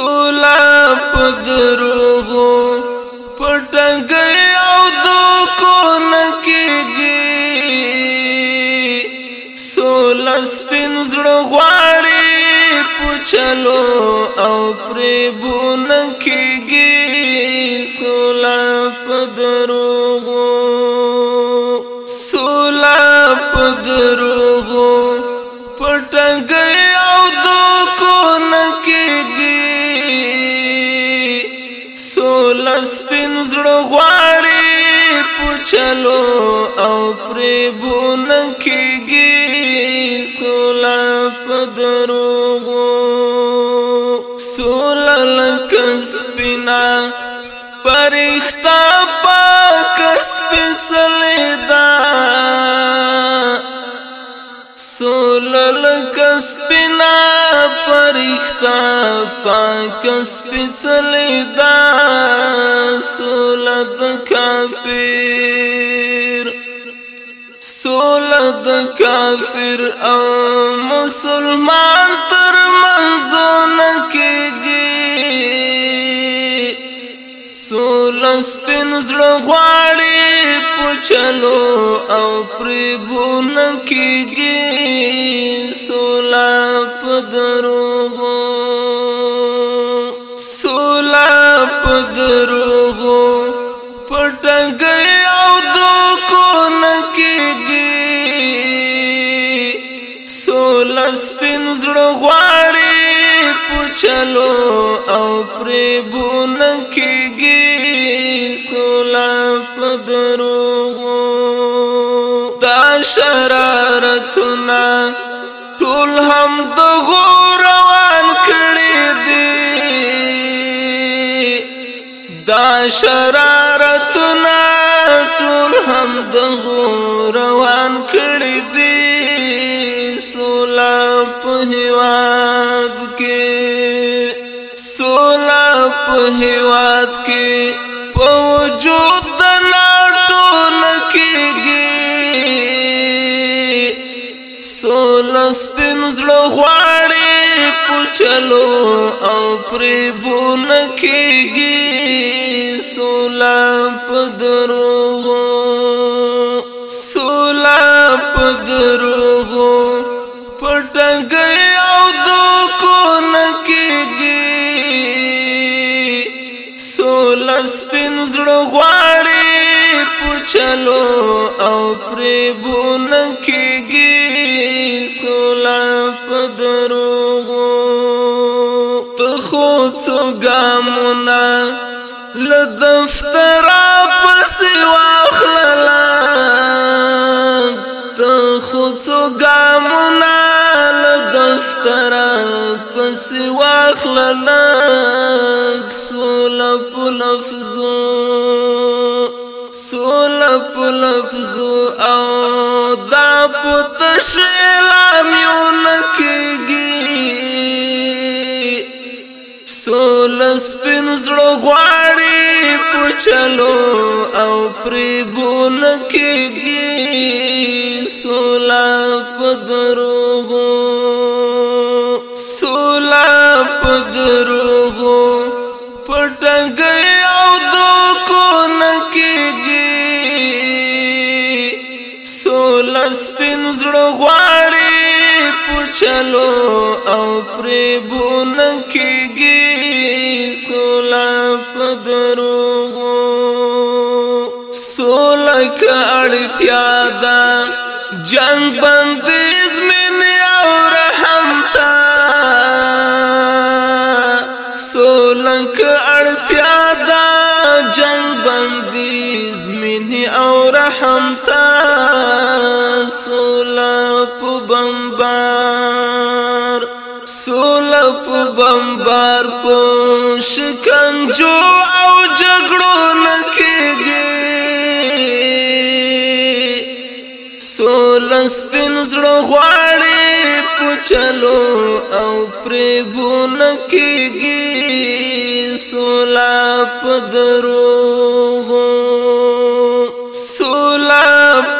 ټولا په دروغو پټنګي او دوکو نکېږي سول سپین زړه غواړي پوچلو او پرې بو نکېږي سول په دروغو سول په دروغو چلو او پری بون کیږي سولا فدروغو سولا لکس بنا پرښتا پاکس پسلیدا سولا لکس بنا پرښتا پاکس پسلیدا سولا د کافي کافر او مسلمان تر منځونه کېږي سول سپین زړه غواړي پوچلو او پریبونه کېږي سولا په دروغو چلو او پری بونکیږي سولا فدروغو دا شرارتنا ټول هم دغو روان کړی دی دا شرارتنا ټول هم دغو روان کړی دی سولا په هوا هیواد کې په وجود د لاټو نکېږي سول سپین زړه غواړي پوچلو او پرې بو نکېږي سول په دروغو سول په دروغو سپین زړه غواړي پوچلو او پری بون کېږي سولا فدروغو ته خو څو ګامونه له دفتر پسې واخللا ته خو څو ګامونه له دفتر پسې خلق سولا پلفزو سولا پلفزو او دا پتشیلا میونکیگی سولا سپنزڑو غواری پچلو او پریبونکیگی سولا پدروغو پدروغو پټنګي او دوکو نکيږي سول سپین زړه غواړي پوچلو او پربو نکيږي سول پدروغو سول کړتیا دا جنگ بندي بمبار په شکنجو او جګړو نکېږي سول سپین زړه غواړي پچلو او پربو نکېږي سولا پدروغو سولا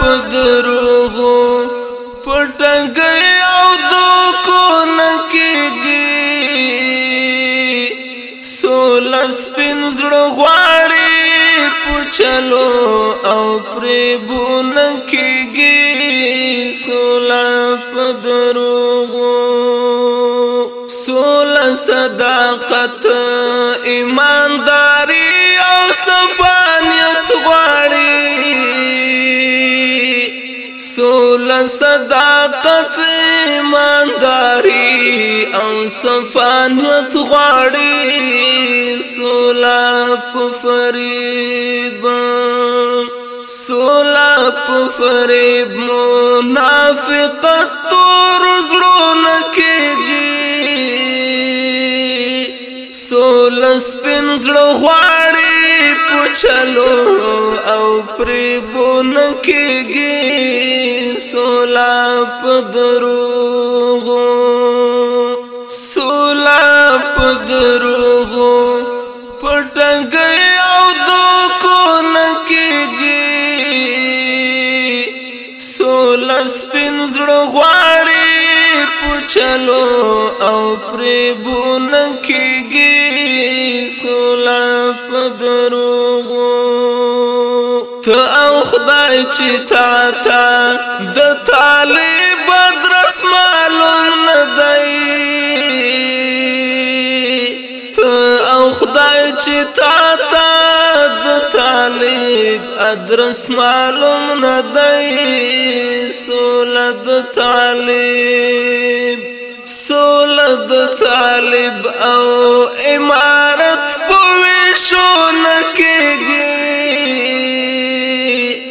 پدروغو پټنګ چلو او پری بون کیږي سولا فدروغو سولا صداقت ایمانداری او صفانیت غواړي سولا صداقت ایمانداری او صفانیت غواړي سولا کفری فریب سولا په فریب منافقت تور زړه نکېږي سولا سپین زړه غواړي پوچلو او پریبو نکېږي سولا په دروغو سولا په دروغو پټنګ غواړي پوچلو او پرې بون کېږي سولا فدروغو ته او خدای چې تا تا د طالب درس معلوم ندی ته او خدای چې تا تا د طالب ادرس معلوم ندی سولد طالب سولد طالب او امارت پوي شو نکيږي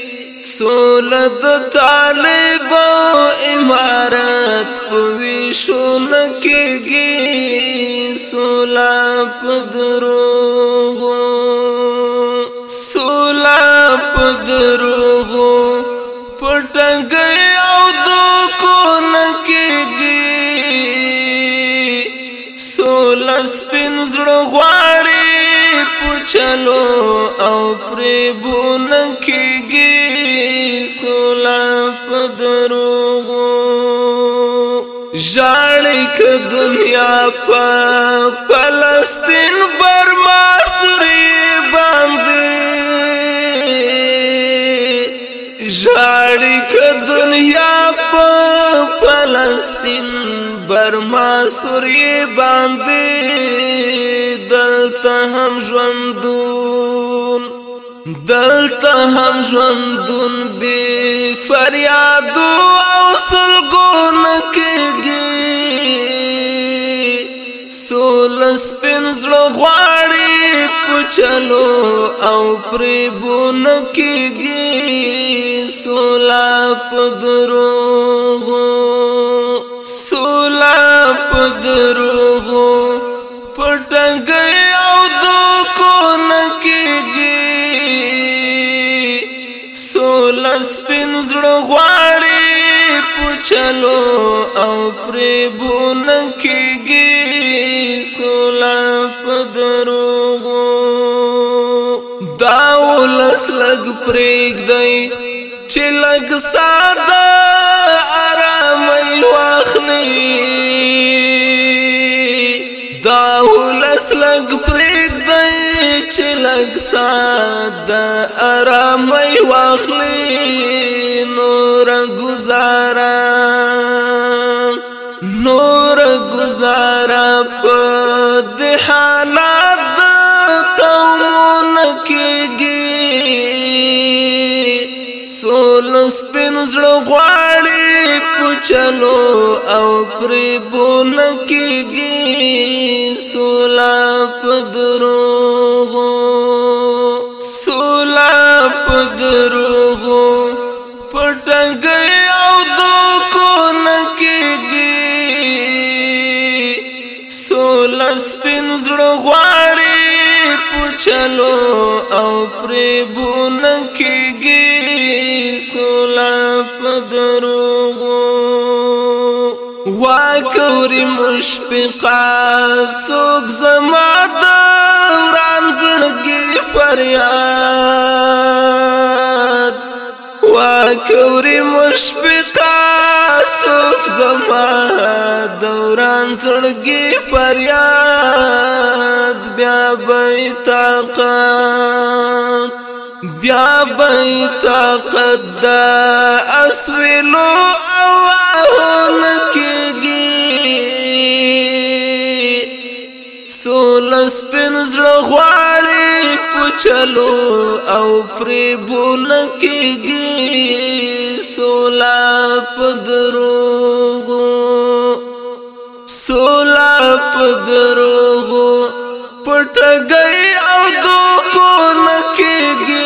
سولد طالب او امارت پوي شو نکيږي سولا پدروغو چلو او پری بون کیږي سولا فدروغو ژړک دنیا په فلسطین بر پر ماسوری باندې دلته هم ژوندون دلته هم ژوندون بی فریاد او سلګون کېږي سول سپین زړه غواړي پچلو او پریبون کېږي سولا په دروغو سولا پدروغو پټنګي او دوکو نکيږي سولا سپین زړه غواړي پوچلو او پریبو نکيږي سولا پدروغو داول سلګ پرېګ دی چې لګ ساده اخلي دا ولس لګ پرېګ دی چې لګ ساده آرامي واخلي نور گزارا نور گزارا په د حالات د قوم نکيږي سول سپین زړه چلو او پری بون کیږي سولا پدروغو سولا پدروغو پټنګي او دوکو نکیږي سولا سپین زړه غواړي پچلو او پری بون کیږي سولا پدروغو کوری مشفقان څوک زما د وران زړګي فریاد وا کوری مشفقان څوک زما د وران زړګي فریاد بیا به طاقت بیا بیت قد اسولو اوه نکیږي سولس پنځل غواړي پچلو او پری بول کېږي سولا پدروغو سولا پدروغو پټ گئی او دوکو نکېږي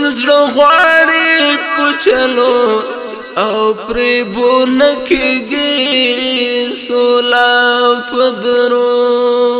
سپین زړه غواړي کوچلو او پرې بو نکېږي سولا پدرو